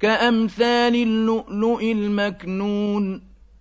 كأمثال اللؤلؤ المكنون